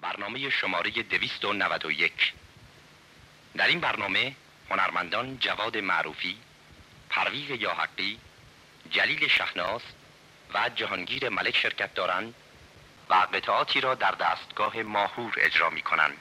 برنامه شماره 291 در این برنامه هنرمندان جواد معروفی، پرویز یاحقی، جلیل شهناز و جهانگیر ملک شرکت دارند و قطعاتی را در دستگاه ماهور اجرا می کنند.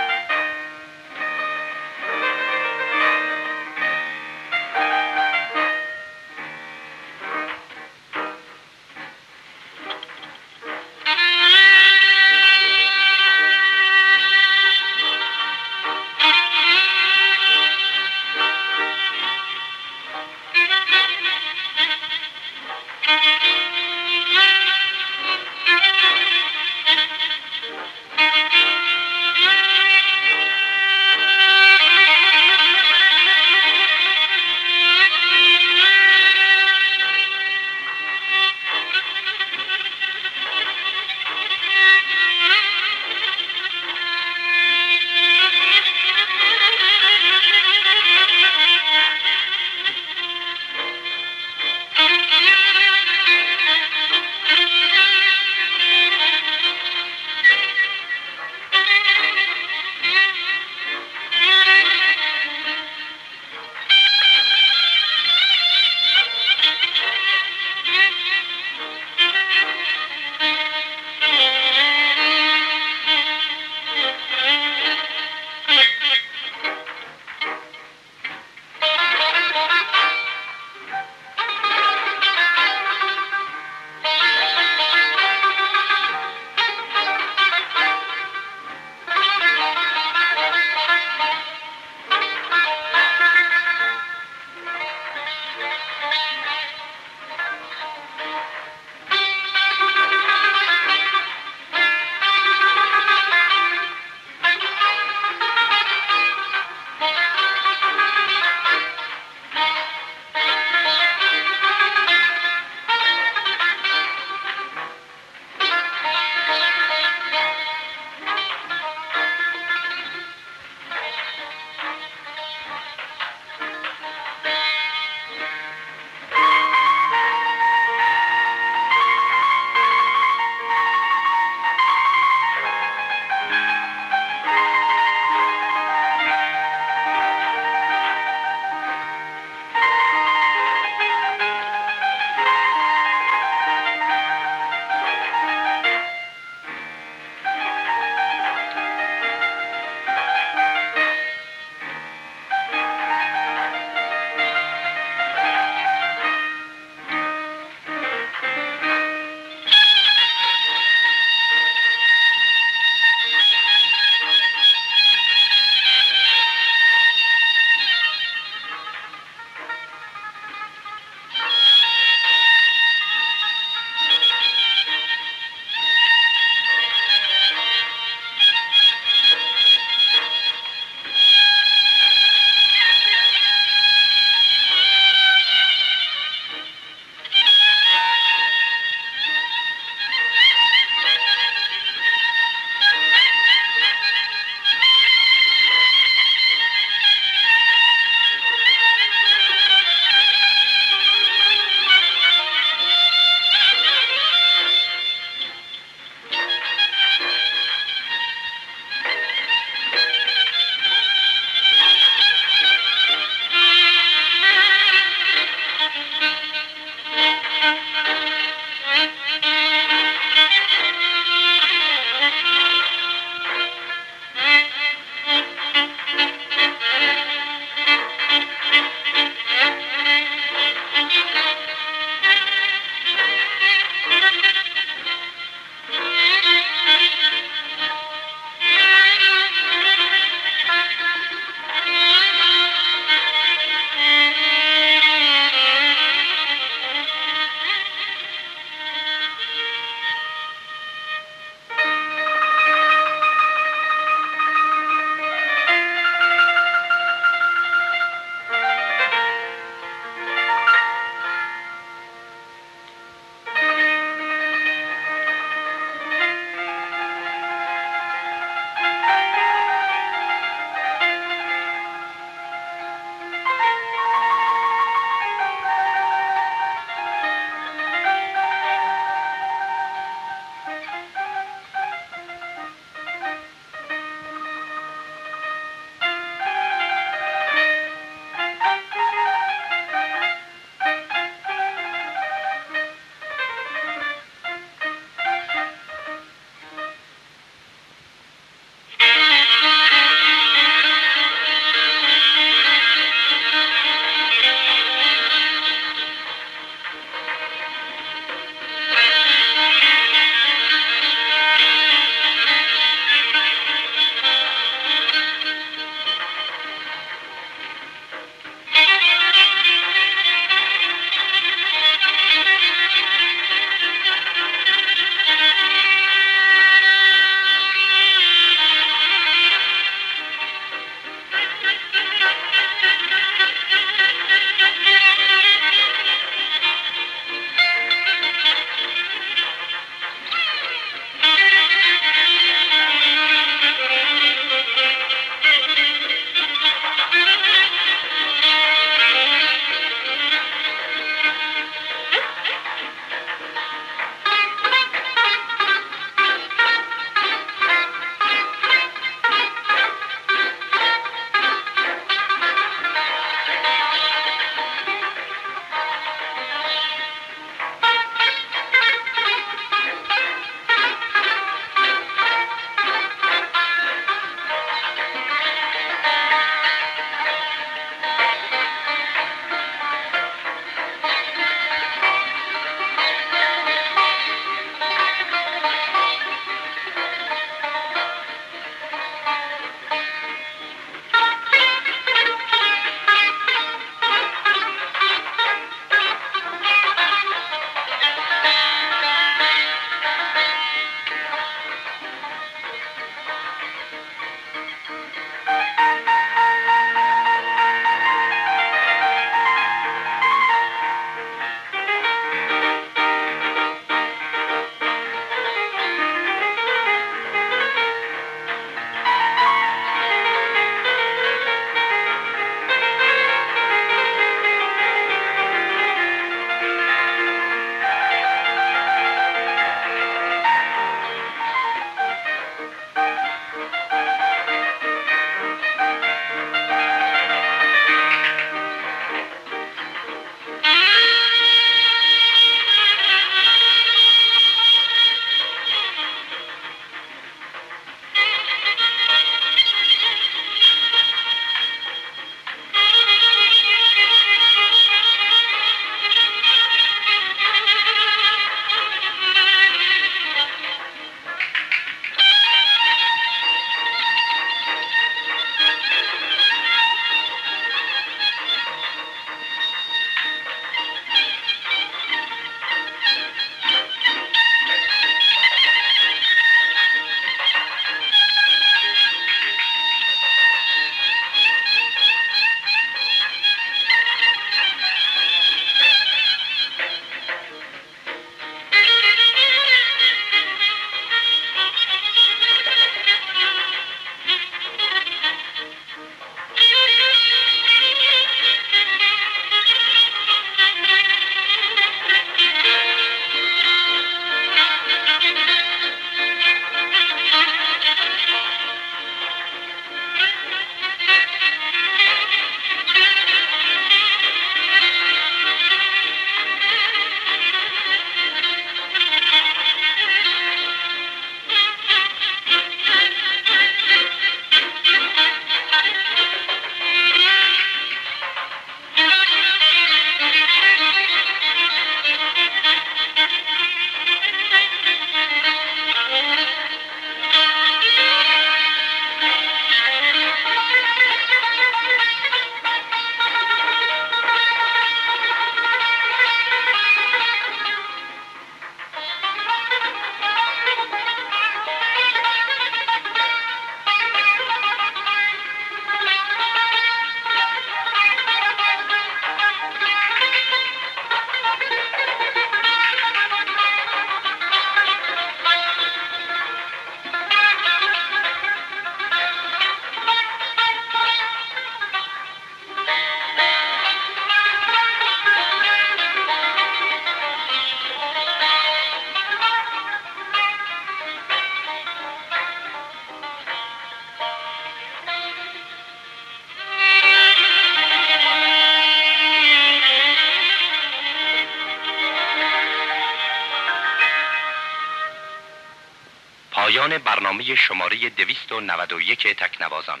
برنامه شماره 291 تکنوازان.